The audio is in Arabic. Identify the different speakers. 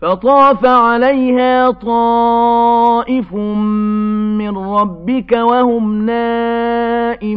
Speaker 1: فطاف عليها طائف من ربك وهم نائمون.